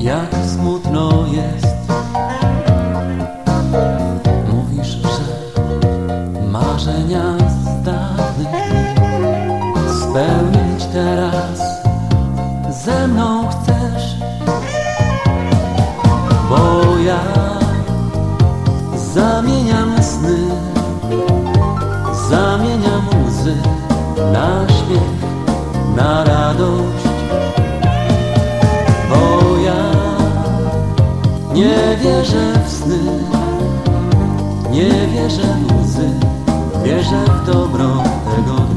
jak smutno jest. Mówisz, że marzenia z dawnych dni spełnić teraz ze mną chcesz, bo ja zamieniam sny, zamieniam łzy na wierzę w sny, nie wierzę w łzy, wierzę w dobro tego dnia.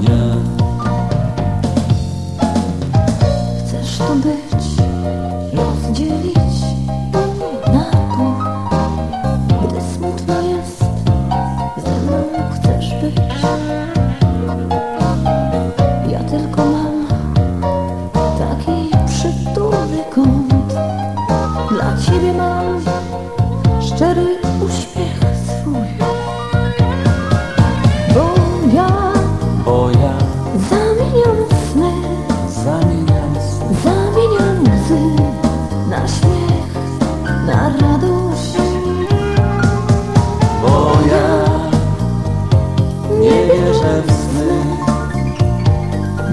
wierzę w sny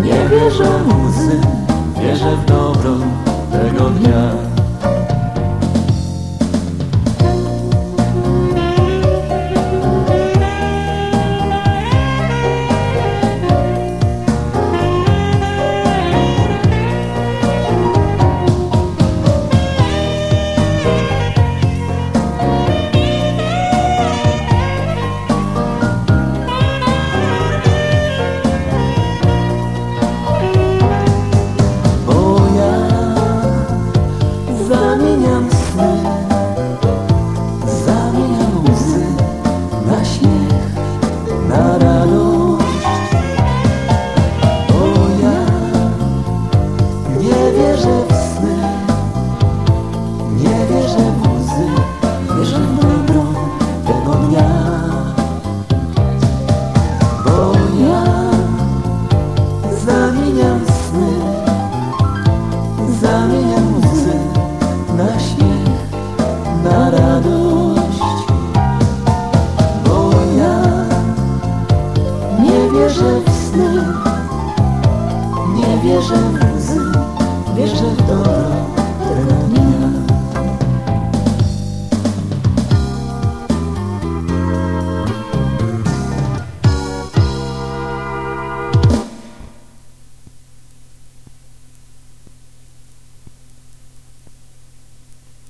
Nie wierzę w łzy, wierzę w dobro tego dnia. wierzę w sny, nie wierzę w łzy, wierzę w dobro tego dnia. Bo ja zamieniam sny, zamieniam łzy na śmiech, na radość. Bo ja nie wierzę w sny, nie wierzę w